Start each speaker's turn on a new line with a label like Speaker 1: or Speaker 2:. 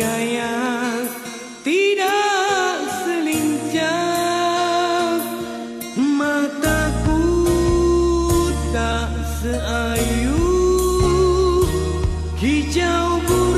Speaker 1: gaya tidak selincah. Mataku tak seayu hijau bunga